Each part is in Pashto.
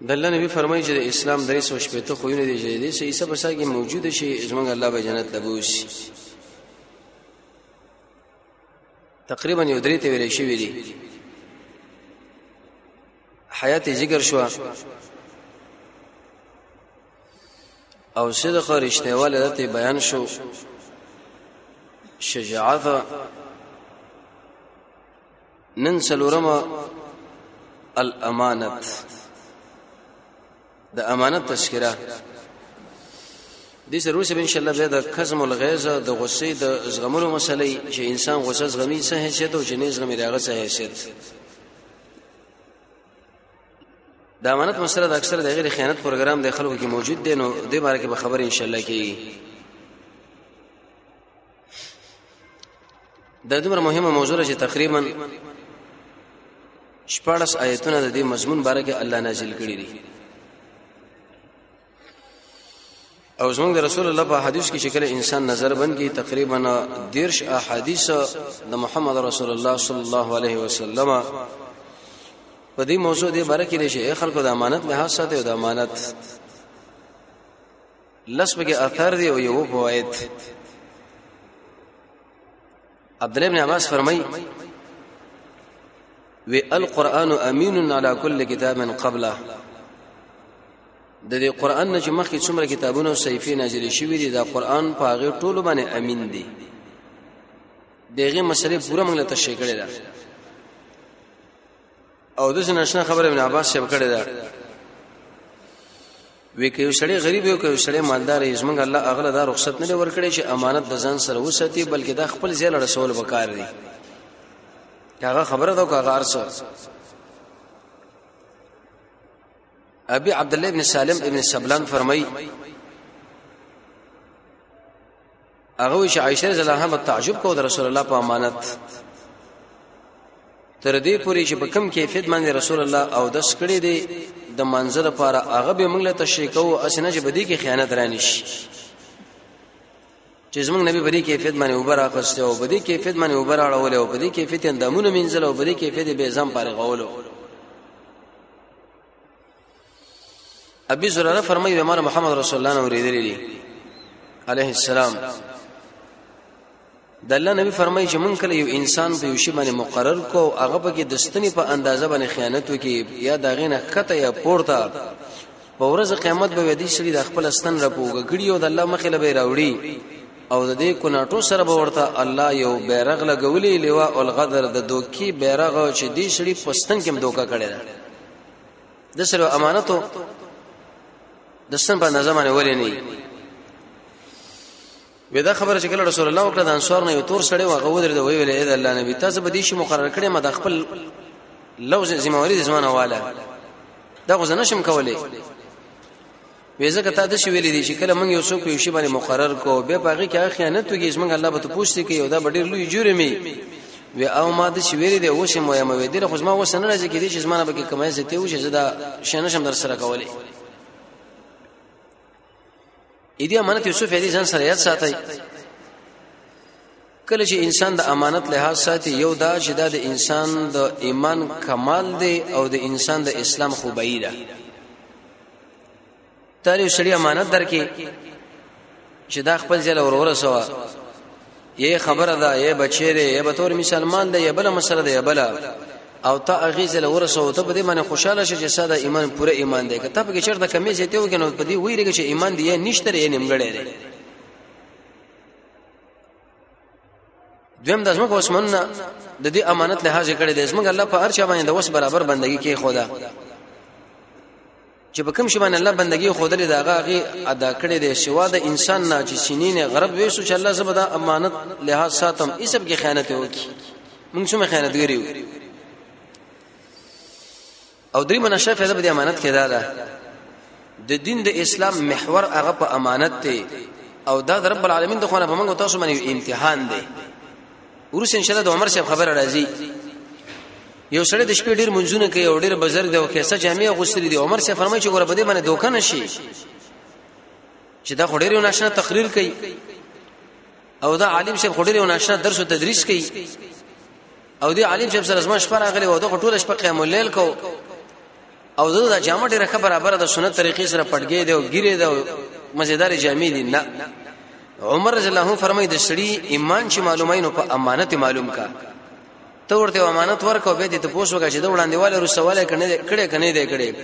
د الله نبی فرمایي چې د اسلام درې سو شپېته خوونه دي چې دې سې عیسی په سر کې موجود شي زمونږ الله به جنت لبوس تقریبا یو درې ته ویل شوی دي حیات ذکر شو او صدق رښتیا ولادت بیان شو شجاعت نن سلورما الامانت د امانت تذکرہ دې سره وروسته ان شاء الله بیا د کزم الغیظ د غصې د زغملو مسلې چې انسان غصه زغمي څه حیثیت او چې نه زغمي دغه څه حیثیت د امانت مسله د اکثره د غیر خیانت پروګرام د خلکو کې موجود دی نو د باره کې به خبر ان شاء الله کیږي د دومره مهمه موضوع چې تقریبا شپږ آیتونه د دې مضمون باره کې الله نازل کړی دي او زمونږ د رسول الله په حدیث کې شکل انسان نظر بند کی تقریبا دیرش احادیث د محمد رسول الله صلی الله علیه وسلم په دې موضوع دې باره کې لشي خلکو د امانت له حساسه او د امانت لس بګي اثر دی او یو فوائد عبد الله بن عباس فرمای وی القرآن امین علی کل کتاب قبله د دې قرآن نه چې مخکې څومره کتابونه او صحیفې نازلې شوې دي دا قرآن په هغه ټولو باندې امین دی دغه مسلې پوره موږ ته تشریح کړې ده او د جنشنه خبره ابن عباس شپ کړی دا وی که یو سړی غریب یو که یو سړی مالدار یې زمونږ الله اغله دا رخصت نه ورکړي چې امانت د ځان سره وساتي بلکې دا خپل ځای له رسول وکړ دی هغه خبره دا هغه ارسو ابي عبد الله ابن سالم ابن سبلان فرمای هغه وی چې عائشه رضی الله عنها تعجب کو د رسول الله په امانت تر دې پوري چې په کم کیفیت باندې رسول الله او د سکړې دی د منظر لپاره هغه به موږ له تشریح کوو اسنه چې بدی کې خیانت رانی شي چې زمونږ نبی بدی کیفیت باندې اوبر اخسته او بدی کیفیت باندې اوبر اړول او بدی کیفیت اندامونه منځل او بدی کیفیت به ځم پاره غولو ابي زراره فرمایي امام محمد رسول الله نو ورېدلې دي عليه السلام د الله نبی فرمایي چې مونږ کله یو انسان په یو شی باندې مقرر کو او هغه په کې دستنی په اندازه باندې خیانت وکي یا دا غینه خطه یا پورته په ورځ قیامت به دې شری د خپل ستن رپوګه کړی او د الله مخې له به راوړي او د دې کوناټو سره به ورته الله یو بیرغ لګولې لیوا او الغدر د دوکي بیرغ چې دې شری پستن کې دوکا کړی د سره امانتو د سن په نظم باندې ولې نه وي دا خبره چې کله رسول الله وکړه د انصار نه یو تور سړی واغه ودرې د وی ویلې اې الله نبی تاسو به دې شي مقرر کړې ما د خپل لوز ذمہ واري ځمانه واله دا غوښنه شم کولای وې ځکه تا د شی ویلې دي چې کله موږ یو څوک یو شی باندې مقرر کو به پاغي کې خیانت وګیږي موږ الله به ته پوښتې کوي او دا ډېر لوی جرمي وی او ما د شی ویلې دي او شی مو یم وې دي خو ما وسنه راځي کې دي چې زمانه به کې کمای زته و چې زدا شنه شم در سره کولې اې دې امانت یوسف دې ځان سره یاد ساتي کله چې انسان د امانت لحاظ ساتي یو دا چې دا د انسان د ایمان کمال دی او د انسان د اسلام خوبی ده تر یو شری امانت درکې چې دا خپل ځل ورور سوا یې خبره ده یې بچی دی یې به تور مسلمان دی یې بل مسله دی یې بل او تا اغه زل ورسو ته په دې باندې خوشاله شې چې ساده ایمان پوره ایمان دی که ته په چرته کمی زیاتې وګنو په دې ویریږي چې ایمان دی نشته یې نیمګړی دی دویم د زمکو اسمنه د دې امانت له حاضر کړي د زمکو الله په ارشا باندې د وس برابر بندگی کې خدا چې په کوم شی باندې الله بندگی خودلې دا غاغي ادا کړي د سوا د انسان نه چې سینینه غرب وېسو چې الله زبدا امانت له ساتم ایسب کې خیانت وکي مونږ څومره خیانت ګریو او درې منشه فیضه په امانت کې ده د دین د اسلام محور هغه په امانت دی او دا د رب العالمین د خونه په موږ تاسو باندې امتحان دی ورس ان شاء الله د عمر صاحب خبر راځي یو سړی د شپې ډیر منځونه کوي او ډیر بزرګ دی او کیسه جامع غوستري دی عمر صاحب فرمایي چې ګوره بده باندې دوکه نشي چې دا خو ډیر ناشنا تقریر کوي او دا عالم شیخ خډری او ناشنا درس او تدریس کوي او دی عالم شیخ سره زما شپه راغلی او دا ټول شپه قیام الليل کو او زه دا جامه ډیره ښه برابر د سنت طریقې سره پټګې دی او ګیره دی او مزیدار جامې دي نه عمر رضی الله عنه فرمایي د سړي ایمان چې معلوماینو په امانت معلوم کا ته ورته امانت ورکو به دې ته پوسوګه چې د وړاندېواله رسواله کنه کړي کنه دې کړي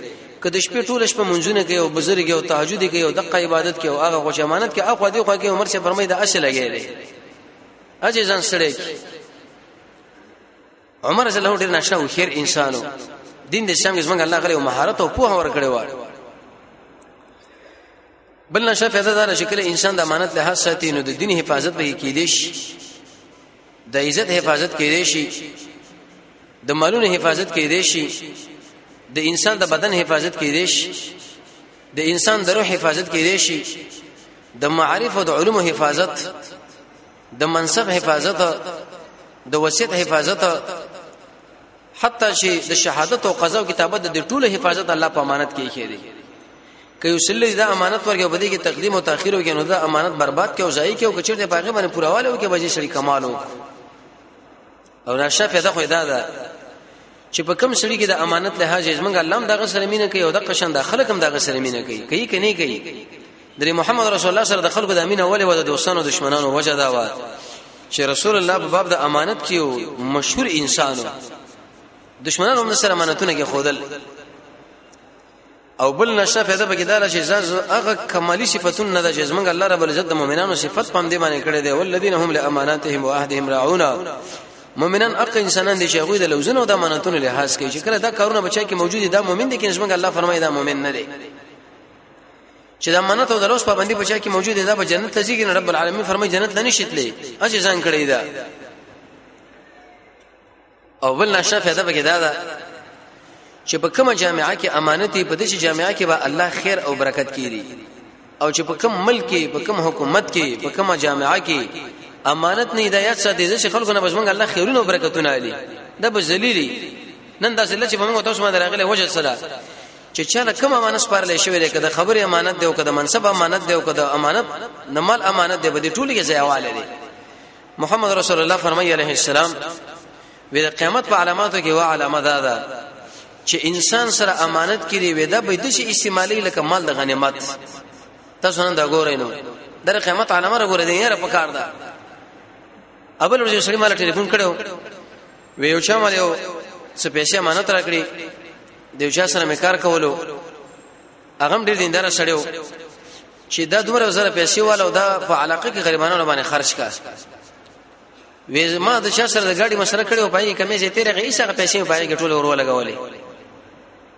که د شپې ټول شپه منځونه کوي او بزرګ او تهجد کوي او دغه عبادت کوي او هغه غو امانت کوي اخو دې خو کې عمر شه فرمای د اصل لګي اجي ځان سره عمر رسول الله ډیر نشه او خیر انسانو دین د اسلام کې څنګه الله غره مهارت او پوهه ورکړي و بل نشه فائدہ دار شکل انسان د امانت له حساسیت نو د دین حفاظت به کېدیش د عزت حفاظت کېدې شي د مالونو حفاظت کېدې شي د انسان د بدن حفاظت کېدې شي د انسان د روح حفاظت کېدې شي د معارف او د علوم حفاظت د منصب حفاظت د وصیت حفاظت حتی چې د شهادت او قضا او کتابت د ټولو حفاظت الله په امانت کې خېری که یو سړي دا امانت ورکړي په دې کې تقدیم او تاخير وکړي نو دا امانت برباد کوي او ځای کې او کچیر دې پاګه باندې پوراواله او کې بجې سړي کمال او او دا شفه ده خو دا ده چې په کم سړي کې د امانت له حاجه زمنګ الله هم دغه سره مینه کوي او د قشن د خلک هم دغه سره مینه کوي کوي کني کوي د محمد رسول الله سره د خلکو د امینه ولې و د دوستانو دشمنانو وجه دا و چې رسول الله په باب د امانت کې مشهور انسانو دشمنانو هم سره امانتونه کې خودل او بل نشه فائدہ پکې دا چې زاز هغه کمالي صفاتونه نه د جسمنګ الله رب العزت د مؤمنانو صفات پام دې باندې کړې دي ولذین هم لاماناتهم واهدهم راعون مؤمنان اق انسانان دي چې هغه د لوزونو د امانتونو لحاظ کوي چې کله دا کارونه بچا کې موجود دي دا مؤمن دي کې جسمنګ الله فرمایي دا مؤمن نه دي چې د امانت او د لوس پابندي بچا کې موجود دي دا په جنت ته ځي رب العالمین فرمایي جنت نه نشیتلې اجي ځان کړی دا او بل نشه فائدہ به دا ده چې په کومه جامعه کې امانت په دې جامعه کې به الله خیر او برکت کړي او چې په کوم ملک کې په کوم حکومت کې په کومه جامعه کې امانت نه دی یاد ساتي چې خلکو نه بشمنګ الله خیرونه او برکتونه علي دا به ذلیلی نن دا ذلیل چې موږ تاسو باندې راغلي وجه سره چې چا کوم امانت سپارل شوی دی کده خبره امانت دی او کده منصب امانت دی او کده امانت نمال امانت دی به دې ټولې ځایواله دي محمد رسول الله فرمایي عليه السلام وې د قیامت په علاماتو کې وا علامه ده ده چې انسان سره امانت کړي وې دا به د شي استعمالي لکه مال د غنیمت تاسو نن دا ګورئ نو در قیامت علامه را ګورئ نه را پکار ده اول ورځ سړي مال ټلیفون کړو وې یو چا مال یو څه پیسې امانت راکړي دیو چا سره مې کار کولو هغه هم ډیر دیندار سړی و چې دا دومره زره پیسې والا او دا په علاقه کې غریبانو باندې خرج کا وې ما د چا سره د ګاډي مسره کړې او پای کمې زه تیرې غي څنګه پیسې پای کې ټول ورو لګولې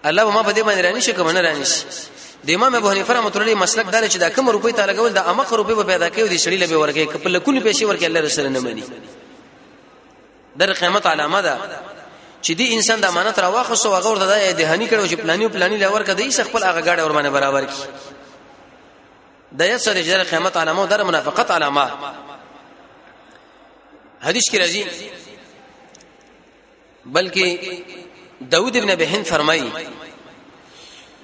الله ما په دې باندې رانی شي کوم نه رانی شي د امام ابو حنیفه رحمۃ اللہ مسلک دار چې دا کم روپې ته لګول د امق روپې په پیدا کوي د شړې لبه ورکه کپل کونی پیسې ورکه الله رسول نه مني در قیامت علامه ده چې دی انسان د امانت را واخصو هغه ورته د دهانی کړو چې پلاني پلاني لور کده یې خپل هغه گاډه ور باندې برابر کی د یې سره جره قیامت علامه در منافقت علامه حدیث کې راځي بلکې داود ابن بهن فرمایي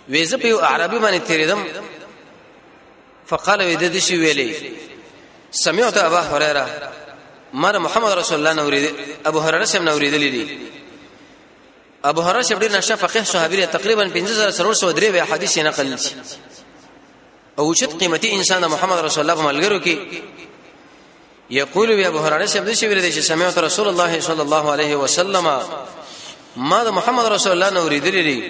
وېزه په عربي باندې تیرېدم فقال وی د دې شی ویلې سمعت ابا هريره مر محمد رسول الله نورید ابو هريره سم نورید لیدي ابو هريره شپ ډیر نشه فقيه صحابي تقریبا 5303 حدیث نقل شي او چت قیمتي انسان محمد رسول الله په ملګرو کې یقول بیا ابو هرره شپ دې شي ویل چې سمعت رسول الله صلی الله علیه وسلم ما د محمد رسول الله نو ریدلې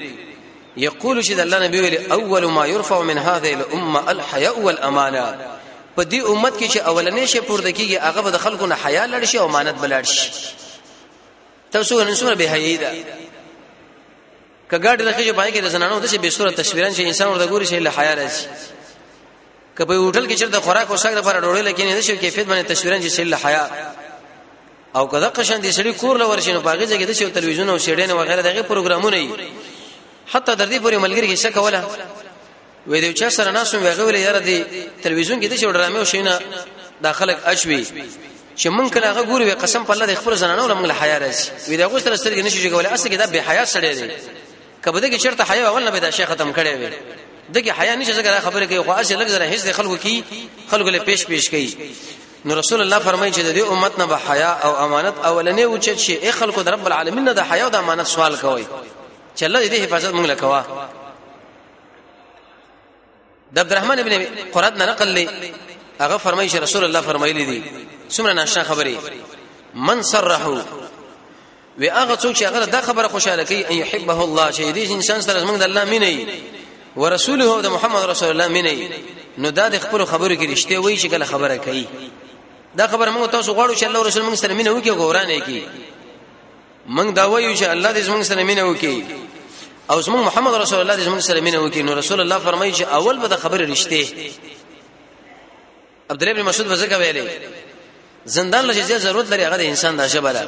یقول چې د الله نبی ویل اول ما يرفع من هذه الامه الحياء والامانه په دې امت کې چې اولنې شی پورته کیږي هغه به د خلکو نه حیا لړ شي او امانت بلړ شي تاسو نن څومره به حیې ده کګاډ لکه چې پای کې د زنانو د څه به صورت تصویران چې انسان ورته ګوري شي له حیا راځي کبه هوټل کې چرته خوراک او سګره پر ډوړې لکه نه شي کیفیت باندې تصویران چې له حیا او کله قشن دي سړي کور لور شنو باغې ځګې د شو تلویزیون او سیډین وغیرہ دغه پروګرامونه حتی در دې پورې ملګری کې شک ولا وې دی چې سره ناسو ویغه ویل یاره دی تلویزیون کې د شو ډرامې او شینه داخله اچوي چې مونږ کله هغه ګورو قسم په الله د خپل زنانو له مونږ حیا راځي وې دا غوښتل سترګې نشي جوړولای اصل کې دا به حیا سړی دی کبه دغه چرته حیا اول نه به دا شیخ ختم کړي وي دغه حیا نشي څنګه خبره کوي خو اصل لږ زره هیڅ د خلکو کی خلکو له پیش پیش کوي نو رسول الله فرمایي چې د دې امت نه به حیا او امانت اولنې اوچت شي اي خلکو د رب العالمین نه د حیا او د امانت سوال کوي چې الله دې حفاظت مونږ لکوا د عبدالرحمن ابن قرات نه نقل لې هغه فرمایي چې رسول الله فرمایلی دي څومره ناشنا خبره من سرحو و هغه څوک چې هغه دا خبره خوشاله کوي ان يحبه الله چې دې انسان سره موږ د الله مینې ورسوله او د محمد رسول الله مینې نو دا د خپل خبرو کې رښتې وایي چې کله خبره کوي دا خبره موږ تاسو غواړو چې الله رسول موږ سره مینه وکړي ګورانه کوي موږ دا وایو چې الله دې زموږ سره مینه وکړي او زموږ محمد رسول الله دې زموږ سره مینه وکړي نو رسول الله فرمایي چې اول به د خبرې رښتې عبد الله بن مسعود وزګه ویلې زندان لږه زیات ضرورت لري هغه د انسان د شبره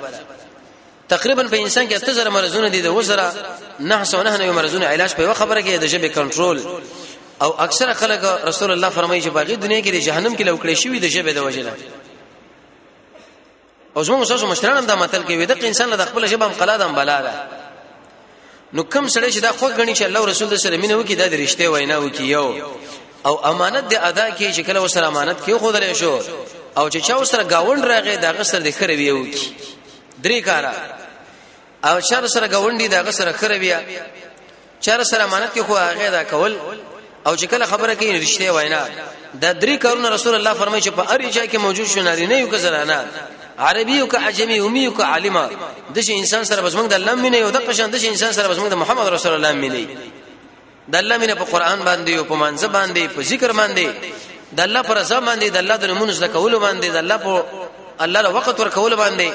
تقریبا په انسان کې اته زره مرزونه دي د وزره نه سو نه نه مرزونه علاج په خبره کې د جبه کنټرول او اکثره خلک رسول الله فرمایي چې باقي دنیا کې د جهنم کې لوکړې شوی د جبه د وجنه او زموږ ساسو مشران هم دا متل کوي د انسان له خپل ژبه هم قلا دم بلا ده نو کم سره چې دا خو غني چې الله رسول سره مينه وکي دا د رښتې وینا وکي یو او امانت د ادا کې چې کله وسره امانت کې خو درې شو او چې چا وسره گاوند راغی دا غسر د خره ویو کی درې کارا او چا سره گاوندی دا غسر خره بیا چر سره امانت کې خو هغه دا کول او چې کله خبره کوي رښتیا وینا دا درې کارونه رسول الله فرمایي چې په هر ځای کې موجود شو ناري نه یو که زنانه عربي او که عجمي امي او که عالمه د شي انسان سره بسمنګ د الله مینه او د قشان د شي انسان سره بسمنګ د محمد رسول الله مینه د الله مینه په قران باندې او په منځ باندې په ذکر باندې د الله پر رضا باندې د الله د نمونه زده کول باندې د الله په الله له وخت ور کول باندې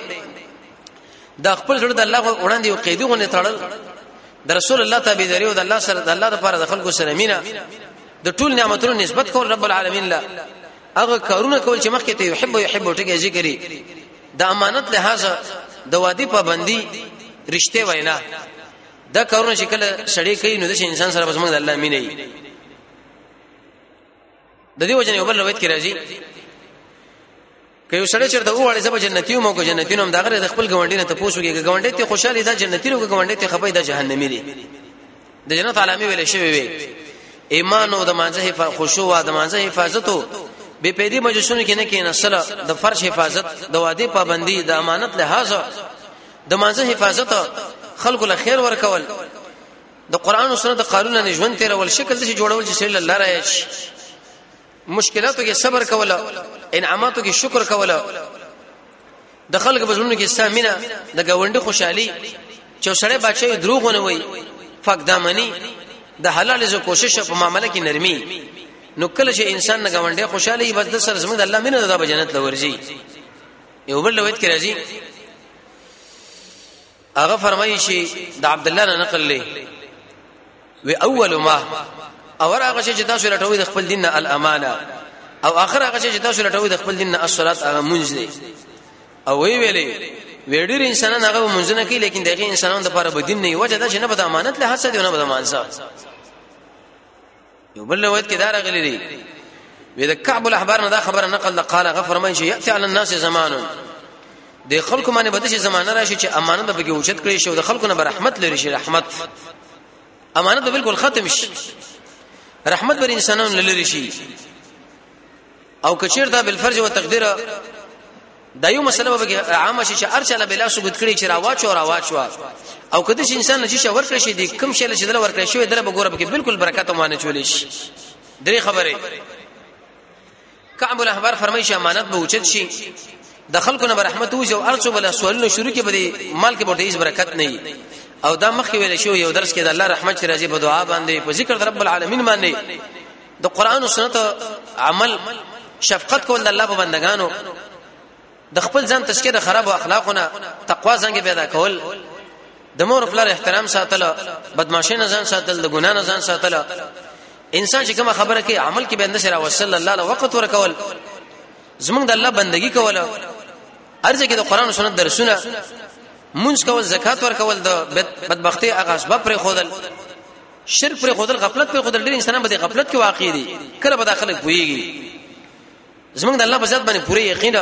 د خپل ژوند د الله وړاندې او قیدونه تړل د رسول الله تابعداري او د الله سره د الله لپاره د خلکو سره مینا د ټول نعمتونو نسبت کول رب العالمین لا هغه کارونه کول چې مخکې ته يحب او يحب ټکی ذکرې د امانت لحاظ د وادي پابندي رښتې وینا دا کارونه چې کله سړی کوي نو د انسان سره بس موږ د الله مینه یې د دې وجنه یو بل روایت کې راځي که یو سړی چرته وړي زب جنتی مو کو جنتی نوم دغه د خپل ګوندې نه تاسو کې ګوندې ته خوشاله ده جنتی نو ګوندې ته خپې ده جهنمی دي د جنت علامه ویل شوی وي ایمان او د مانځه خشوع او د مانځه حفاظت او به پیدي مجلسونو کې نه کې نسله د فرش حفاظت د وادي پابندي د امانت لحاظ د مانځه حفاظت خلکو له خیر ورکول د قران او سنت قانون نه ژوند تیرول شکل چې جوړول چې سړي الله راځي مشکلاتو کې صبر کوله انعاماتو کې شکر کوله د خلک په ژوند کې سامینه د گاونډي خوشحالي چې سړی بچي دروغونه وي فق دامني د حلال زو کوشش په معاملې کې نرمي نو کله چې انسان نه گاونډي خوشحالي بس د سره زموږ الله مینه ده په جنت لورځي یو بل لويت کې راځي هغه فرمایي چې د عبد الله نه نقل لې و اول ما اور هغه چې تاسو لټوي د خپل دین الامانه او اخر هغه چې تاسو لټوي د خپل دین الصلات هغه مونږ دی او وی ویلې ویډیر انسانان هغه مونږ نه کوي لیکن دغه انسانانو لپاره بدین نه وجه دا چې نه به امانت له حسد نه به مانسه یو بل روایت کې دا راغلی دی وې د کعب الاحبار نه دا خبره نقل د قال غفر من شي ياتي على الناس زمان د خلکو باندې بده شي زمانہ راشي چې امانت به کې اوچت کړی شي او د خلکو نه برحمت لري شي رحمت امانت به بالکل ختم شي رحمت بر انسانانو لری شي او کچیر دا بل فرض او تقدیر دا یو مسله به عامه شي چې ارچاله بلا ثبوت کړي چې راواچو راواچو او کله چې انسان چې ور کړی شي د کم شي چې دل ور کړی شي دل به ګوره به بالکل برکت او معنی چولې شي درې خبره کعب الاحبار فرمایي چې امانت به اوچت شي د خلکو نه رحمت وځي او ارڅو بل سوالونه شروع کې به مال کې به هیڅ برکت نه او دا مخکې ویل شو یو درس کې د الله رحمت چې راځي په دعا باندې په ذکر رب العالمین باندې د قران او سنت عمل شفقت کول د الله په بندگانو د خپل ځان تشکیه د خراب اخلاقونه تقوا څنګه پیدا کول د مور خپل احترام ساتل بدمعشي نه ځان ساتل د ګنا نه ځان ساتل انسان چې کوم خبره کوي عمل کې بنده سره وصلی الله له وخت ورکول زمونږ د الله بندگی کول ارزه کې د قران او سنت درسونه مونږ کول زکات ورکول د بدبختی هغه اسباب پر خودل شرک پر خودل غفلت پر خودل ډیر انسانان به غفلت کې واقع دي کله به داخله پويږي زمونږ د الله په ذات باندې پوره یقین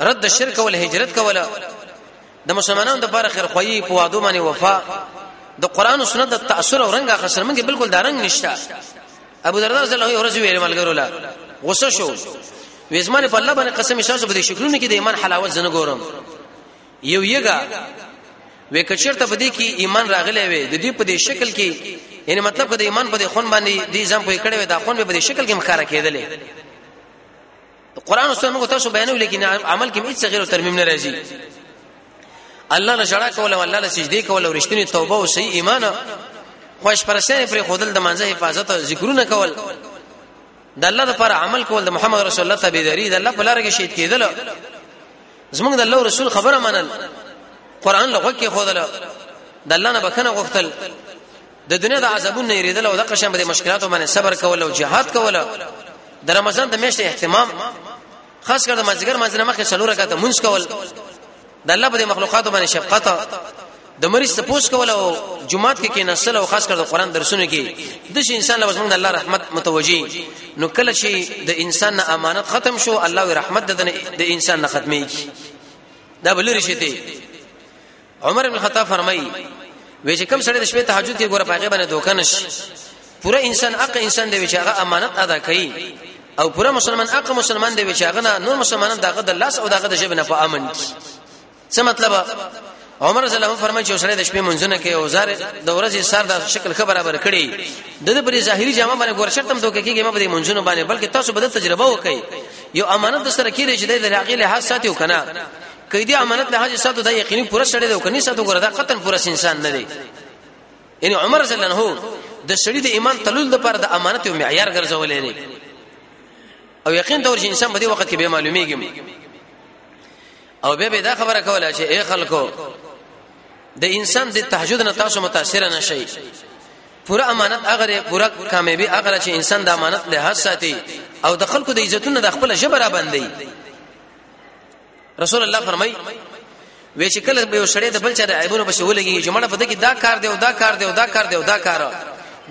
رد شرک او هجرت کوله د مسلمانانو د بار خیر خوې په وادو باندې وفا د قران او سنت د تاثیر او رنګ اخر سره موږ بالکل دا رنګ نشته ابو دردا رضی الله عنه ورځ ویل ملګرو لا غوسه شو وېزمانه په الله باندې قسم شاسو به شکرونه کې د ایمان حلاوت زنه ګورم یو یګه وې کچرته په دې کې ایمان راغلی وي د دې په دې شکل کې یعنی مطلب که د ایمان په دې خون باندې دې ځم په کړه وي دا خون به په دې شکل کې مخاره کېدلې قرآن او سنت تاسو بیانوي لیکن عمل کې هیڅ غیر ترمیم نه راځي الله له جړه کوله والله له سجدي کوله ورشتنی توبه او صحیح ایمان خوش پرسته پر خودل د منځه حفاظت او ذکرونه کول د الله لپاره عمل کول د محمد رسول الله تبعیداری د الله په لار کې شهید کېدل زمونږ د الله رسول خبره منل قران لغوه کې خودل د الله نه بخنه غوښتل د دنیا د عذابونو نه یریدل او د قشم د مشکلاتو باندې صبر کول او جهاد کول د رمضان د میاشتې اهتمام خاص کر د مزګر منځنه مخکې څلور رکعاته مونږ کول د الله په مخلوقاتو باندې شفقت د مریض ته پوس کول او جمعات کې کېناستل او خاص کر د قران درسونه کې د شي انسان لپاره موږ د الله رحمت متوجي نو کله چې د انسان نه امانت ختم شو الله وی رحمت د انسان نه ختميږي دا بل رشته عمر ابن الخطاب فرمایي وې چې کم سړی د شپې تهجد کې ګوره پاګه باندې دوکان شي پورا انسان اق انسان دی چې هغه امانت ادا کوي او پورا مسلمان اق مسلمان دی چې هغه نور مسلمانان دغه د لاس او دغه د جبنه په امن کې څه مطلب عمر رضی الله عنه فرمایي چې سره د شپې منځونه کې او زار د ورځې سر د شکل خبر برابر کړي د دې پرې ظاهري جامه باندې ګورشت هم دوکې کېږي ما په دې منځونه باندې بلکې تاسو به د تجربه وکړي یو امانت سره کېږي چې د هغې له حساسه ساتي وکنه کله دې امانت له حاجی ساتو دا یقیني پوره سړی دی او کني ساتو ګره دا قطن پوره انسان نه دی یعنی عمر رضی الله عنه د سړی د ایمان تلل د پر د امانت او معیار ګرځولې دی او یقین تور چې انسان په دې وخت کې به معلومیږي او به به دا خبره کوله چې اے خلکو د انسان د تهجد نه تاسو متاثر نه شئ پورا امانت اگر پورا کامیابی اگر چې انسان د امانت لحاظ ساتي او د خلکو د عزتونو د خپل جبر را باندې رسول الله فرمای وی چې کله به وسړې د بل چا د عیبونو بشو لګي چې مړه په دې کې دا کار دی او دا کار دی او دا کار دی او دا کار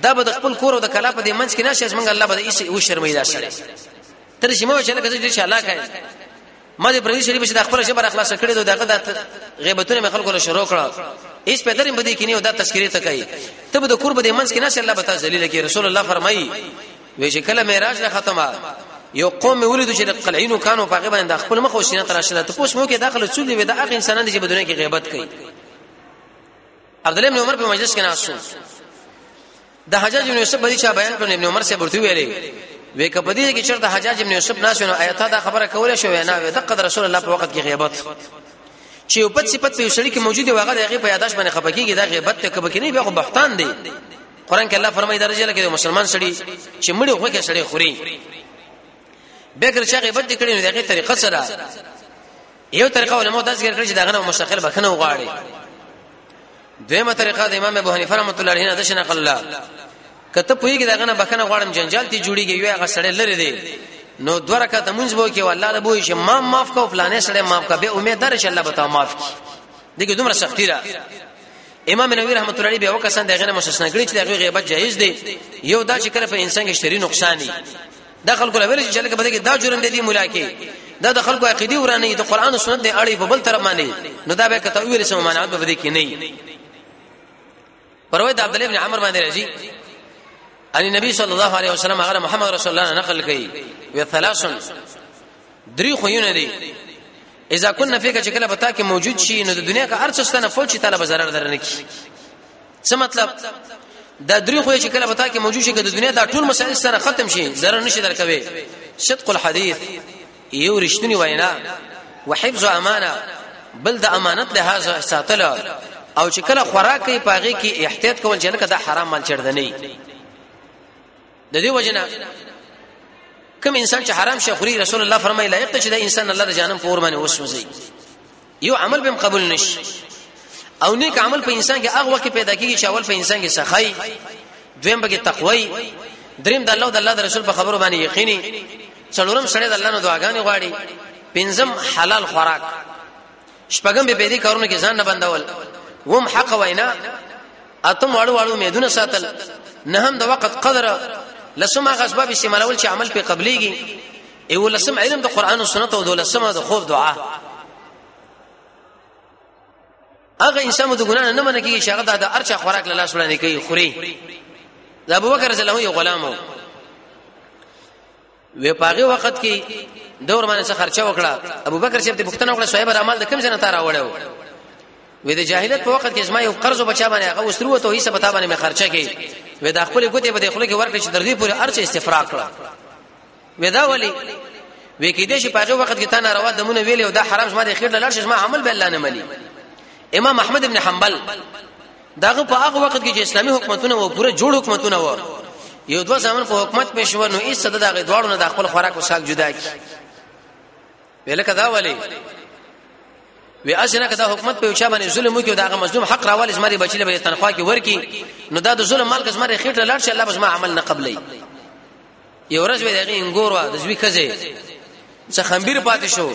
دا به د خپل کور او د کلا په دې منځ کې نشه چې موږ الله به دې او شرمې دا شړې تر شي مو چې لکه چې الله کوي ما دې پردي شریف چې د خپل شبر اخلاص کړی دوی دغه د غیبتونه مې خلکو له شروع کړه هیڅ په دریم بدی کې نه ودا تذکری ته کوي ته به د قرب دې منځ کې نه الله بتا ذلیل کې رسول الله فرمایي وې چې کله معراج له ختمه یو قوم ولید چې د قلعینو کانو په غیبه د خپل مخ او سینه تراشله ته پوس مو کې داخله څولې وې د هغه انسانان چې په دنیا کې غیبت کوي عبد الله بن عمر په مجلس کې ناسو د حجاج بن یوسف باندې چا بیان کړو ابن عمر سره ورته ویلې وې کپدې کې چرته حجاج بن یوسف ناسو نو آیاته دا خبره کوله شو نه وې د قدر رسول الله په وخت کې غیبت چې یو پت صفت په شړی کې موجود دی هغه د هغه په یاداش باندې خپکیږي دا غیبت ته کبه کې نه بیا خو بهتان دی قران کې الله فرمایي درجه لکه مسلمان سړي چې مړ خو کې سړي خوري به کر چې غیبت دې کړی نو دغه طریقه سره یو طریقه علماء دا ذکر کړی چې دا غنه مستقل بخنه وغواړي دویمه طریقه د امام ابو حنیفه رحمۃ اللہ علیہ نه دشن نقل الله کته پوی کې دا غنه بخنه غواړم جنجال تی جوړیږي یو هغه سړی لری دی نو دوه رکعات مونږ وو کې والله د بوې شه ما معاف کو فلانه سره معاف کا به امید در شه الله بتا معاف کی دغه دومره سختی را امام نووي رحمت الله علیه به وکسان دغه نه مستثنا کړی چې دغه غیبت جایز دی یو دا چې کله په انسان کې شری نقصان دی دا خلکو له ویل چې لکه بده کې دا جرم دی مولا کې دا د خلکو عقيدي ورانه د قران او سنت نه اړي په بل طرف باندې نو دا به کته ویل سم معنی به بده کې نه پروي د عبد الله بن عمر باندې راځي ان نبی صلی الله علیه وسلم هغه محمد رسول الله نقل کړي و ثلاثن درې خوونه دي اذا كنا فيك چې کله پتا کې موجود شي نو د دنیا کا ارڅ ستنه فوج چې طالب zarar درنه کی څه مطلب دا درې خو چې کله وتا کې موجود شي د دنیا دا ټول مسائل سره ختم شي ضرر نشي درکوي صدق الحديث یو رښتونی وینا وحفظ امانه بل د امانت له هغه ساتل او چې کله خوراک کوي پاغي کې احتیاط کول چې لکه دا حرام مال چړدنی د دې وجنه کوم انسان چې حرام شي خوري رسول الله فرمایي لایق چې دا انسان الله د جهنم پور باندې وسوځي یو عمل به قبول نشي او نیک عمل په انسان کې هغه وخت پیدا کیږي چې اول په انسان کې سخی دویم به تقوی دریم د الله او د الله د رسول په خبرو باندې یقیني څلورم سره د الله نو دعاګانې غواړي پنځم حلال خوراک شپږم به دې کارونه کې ځان نه بندول وم حق وینا اتم واړو واړو امیدونه ساتل نه هم د وخت قدر لسم هغه اسباب استعمالول چې عمل په قبليږي ایو لسم علم د قران او سنت او د لسم د خوب دعا هغه انسان د ګنا نه منه کیږي چې هغه د ارچا خوراک لاله سره نه کوي خوري د ابوبکر رضی الله یو غلام وو وی پاغه وخت کې دور باندې څه خرچه وکړه ابو بکر صاحب ته پښتنه وکړه صاحب عمل د کوم ځای نه تار راوړیو وې د جاهلیت په وخت کې زما یو قرض بچا باندې هغه وسرو ته هیڅ پتا باندې مې خرچه کړي وې د خپل ګوتې په دخلو کې ورکړي چې در دې پورې ارچ استفراق کړه وې دا ولی وې کې دې چې په هغه وخت کې تا ناروا دمونه ویلې او دا حرام زما د خیر لاله شې زما عمل به الله نه مني امام احمد ابن حنبل داغه په هغه وخت کې چې اسلامي حکومتونه و پوره جوړ حکومتونه و یو دوه زمون په حکومت پېښ و نو ایست د دغه دواړو نه د خپل خوراک او ساک جدا کی ویل کدا ولی وی اسنه کدا حکومت په چا باندې ظلم وکي داغه مظلوم حق راوال زمري بچی له تنخواه کې ورکی نو دا د ظلم مال کزمره خېټه لاړ شي الله بس ما عمل نه قبلې یو ورځ وې دغه انګور وا د زوی کزه څه خمبیر پاتې شو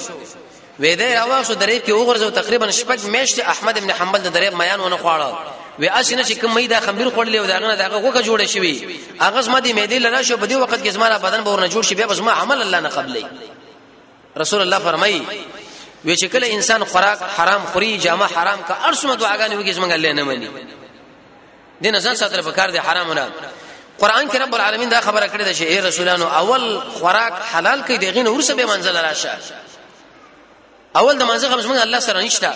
وې دې راوښ شو درې کې وګرځو تقریبا شپږ میاشتې احمد ابن حنبل د درې میان ونه خواړه وې اسنه چې کوم دا خمبیر خورلې او داغه داغه وکه جوړه شوی هغه زما دې مېدې لرا شو په دې وخت کې زما را بدن به ورنه جوړ شي بیا بس ما عمل الله نه قبلې رسول الله فرمایي وې چې کله انسان خوراک حرام خوري جامه حرام کا ارسمه دعاګانې وګي زمونږ الله نه مني دین ځان ساتل پکار دي حرام نه قران کې رب العالمین دا خبره کړې ده چې اے رسولانو اول خوراک حلال کړئ دغه نور څه به منزل راشه اول د منځ خبرې موږ الله سره نشته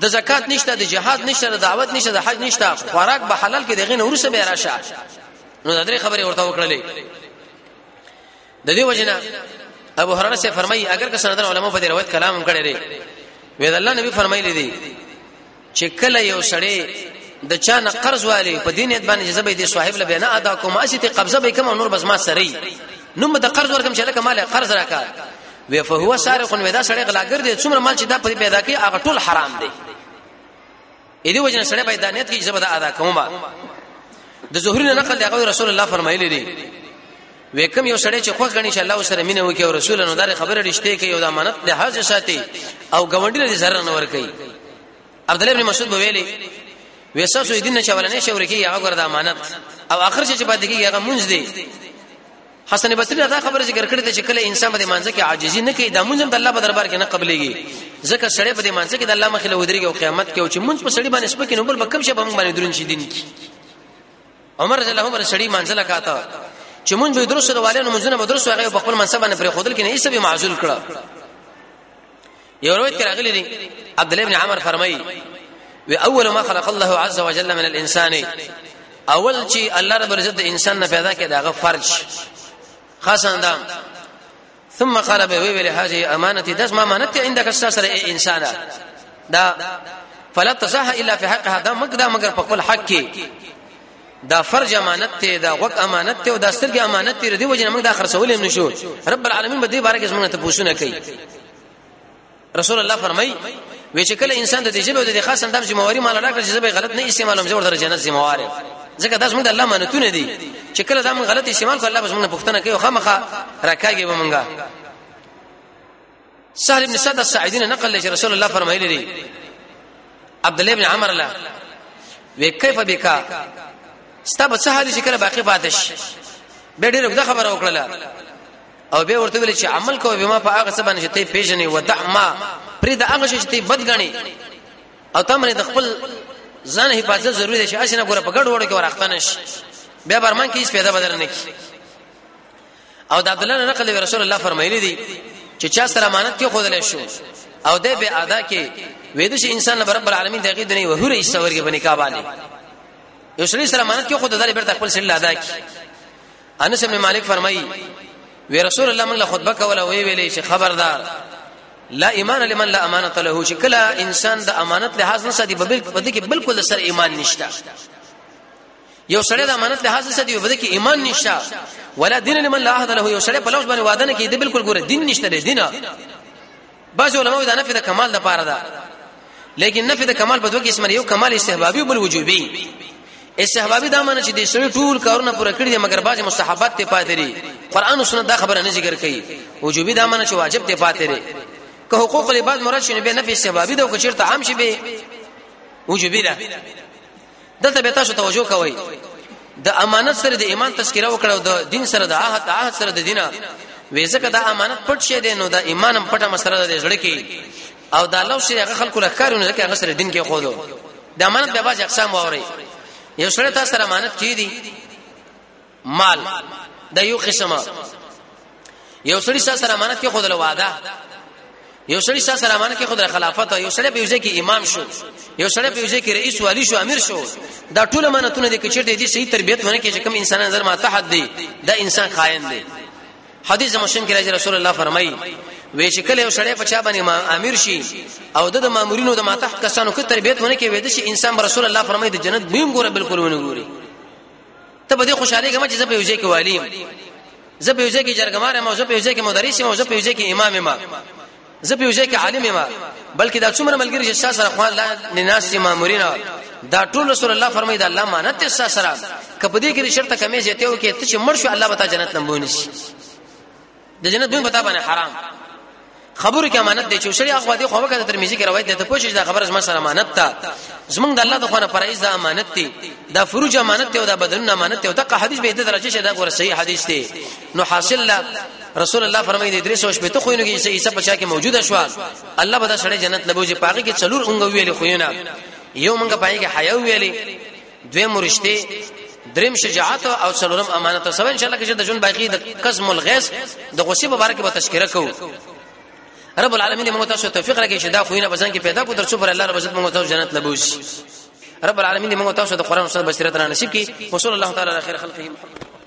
د زکات نشته د جهاد نشته د دعوت نشته د حج نشته خوراک به حلال کې دغه نور څه به راشه نو دا درې خبرې ورته وکړلې د دې وجنه ابو هرره سے فرمایي اگر که سندن علماء په دې روایت کلام کړي لري وې د الله نبی فرمایلی دي چې کله یو سړی د چا نه قرض والی په دین یت باندې جزبه دي صاحب له بنا ادا کوم اسی ته قبضه به کوم نور بس ما سری نو مد قرض ورکم چې لکه مال قرض راکا وې فهو سارق ودا سړی غلاګر دي څومره مال چې دا پیدا کوي هغه ټول حرام دي اې دې وجنه سره باید دانیت کې زبر ادا کوم د زهري نه نقل دی هغه رسول الله فرمایلی دی وکم یو سړی چې خوښ غني چې الله سره مینه وکي او رسول الله دار خبره رښتې کوي او د امانت له حاجه ساتي او ګوندی له زر نه ور کوي عبد الله ابن مسعود ویلي وساسو دین چې ولنې شور کوي هغه ګر د امانت او اخر چې پاتې کیږي هغه مونږ دی حسن بصری دا خبره ذکر کړې ده چې کله انسان په مانځ کې عاجزي نه کوي دا مونږ هم د الله په دربار کې نه قبليږي ځکه سړی په مانځ کې د الله مخې له ودرېږي او قیامت کې او چې مونږ په سړی باندې سپکې نو بل به کوم شی به مونږ باندې درون شي دین کې عمر رضی الله عنه سړی مانځ لا کاته چې مونږ به درسره والي نو مونږ نه درسره هغه په خپل منصب باندې پرې خودل کې نه ایسه به معزول کړه یو روایت کې راغلی دی عبد الله بن عمر فرمایي و اول ما خلق الله عز وجل من الانسان اول چې الله رب العزت انسان نه پیدا کړي داغه فرج خاص اندام ثم قال به ویل هذه امانتي داس ما امانت عندك استاثر انسان دا فلا تصح الا في حقها دا مقدا مگر په خپل حق کې دا فرج امانت ته دا غوږ امانت ته او دا سترګې امانت ته دی وجه موږ دا خرڅول هم نشو رب العالمین به دې باره کې موږ ته پوښتنه کوي رسول الله فرمای وی چې کله انسان د دې جبه د خاص اندام ذمہواری مال راکړي چې به غلط نه استعمالوم زه ورته جنت ذمہوار یم ځکه داس موږ الله مانتونه دي چې کله دا موږ غلط استعمال کو الله بس موږ پښتنه کوي خامخه راکاږي به موږ سهل بن سعد الساعدي نقل لري رسول الله فرمایلی دی عبد الله بن عمر لا وی کیف بکا ستا به سهل چې کله باقی پاتش به ډېر وخت خبره وکړه او به ورته ویل چې عمل کوي بما په هغه څه باندې چې ته پیژنې ودع ما پرې دا هغه چې ته بد غني او تمره د خپل ځان حفاظت ضروری دی چې اسنه ګوره په ګډ وړو کې ورختنه شي بیا برمن کې هیڅ پیدا بدل نه کی او د عبد الله نقل رسول الله فرمایلی دی چې چا سره امانت کې خودل شو او د به ادا کې وېد شي انسان له رب العالمین دغه دنیا وهره ایستورګي بنې کاباله یو سړي سره امانت کې خود دلې برته خپل سره ادا کی انس ابن مالک فرمایي وی رسول الله موږ له خطبه کوله وی ویلې چې خبردار لا ایمان لمن لا امانت له چې کله انسان د امانت لحاظ نه سدي په دې کې بالکل سر ایمان نشته یو سړی د امانت لحاظ نه سدي په دې کې ایمان نشته ولا دین لمن لا عهد له یو سړی په لوز باندې وعده نه کوي د بالکل ګوره دین نشته دی دینه بعض علماء دا نفي د کمال د پاره ده لیکن نفي د کمال په دوه قسم یو کمال استحبابي او بل وجوبي استحبابي دا معنی چې د سړي ټول کارونه پوره کړی دي مګر بعض مستحبات ته پاتې دي قران او سنت دا خبره نه ذکر کوي وجوبي دا معنی چې واجب ته پاتې دي که حقوق العباد مراد شنه به نفي استحبابي دا او که چیرته عام شي به وجوبي ده دلته به تاسو توجه کوئ د امانت سره د ایمان تذکره وکړو د دین سره د عهد عهد سره د دینه وې ځکه دا امانت پټ شه دی نو دا ایمان هم پټه مسله ده زړه کې او دا لو شي هغه خلکو لکارونه ځکه هغه سره دین کې خو دو د امانت به باج اقسام ووري یو سره تاسو سره امانت کی دي مال دا یو قسمه یو سړی سره امانت کې خود له وعده یو سړی سره امانت کې خود له خلافت یو سړی په یوځای کې امام شو یو سړی په یوځای کې رئیس والی شو امیر شو دا ټول امانتونه د کچیر دي صحیح تربیت ونه کې چې کوم انسان نظر ما تحت دی دا انسان خائن دی حدیث مسلم کې راځي رسول الله فرمایي وې چې کله یو سړی په چا باندې ما امیر شي او د مامورینو د ما تحت کسانو کې تربیت ونه کې وې د انسان رسول الله فرمایي د جنت بیم ګوره بالکل ونه ګوري ته به دې خوشاله کېږم چې زه په یو ځای کې والی یم زه په یو ځای کې جرګمار یم او زه په یو ځای کې مدرس یم او زه په یو ځای کې امام یم زه په یو ځای کې عالم یم بلکې دا څومره ملګری چې تاسو سره خوان لا ناس مامورین دا ټول رسول الله فرمایي دا الله مانت تاسو سره کپدې کې شرط کمې زیاته وکي ته چې مرشو الله به تا جنت لمبونی شي د جنت بوی پتا باندې حرام خبرو کې امانت دی چې شری اخوا دی خو وکړه ترمذی کې روایت ده ته پوښتنه دا خبره زما سره امانت ده زمونږ د الله د خوانه فرایز د امانت دی دا فروج امانت دی او دا بدن امانت دی او دا حدیث به د درجه شه دا ګور صحیح حدیث دی نو حاصل لا رسول الله فرمایي د درې سو شپې ته خوینو کې عیسی په چا کې موجوده شو الله به دا سړی جنت لبوځي پاګه کې څلور اونګ ویلې خوینه یو مونږ پای کې حیا ویلې دوی مرشته دریم شجاعت او څلورم امانت سو ان شاء الله کې د جون باقی د قسم الغیث د غصې په اړه کې به تذکرہ کوو رب العالمین موږ تاسو توفیق راکړي چې دا خوینه بزن کې پیدا کو در څو پر الله رب عزت موږ تاسو جنت لبوس رب العالمین موږ تاسو د قران او سنت بصیرت را نصیب کړي وصلی الله تعالی علی خیر خلقه محمد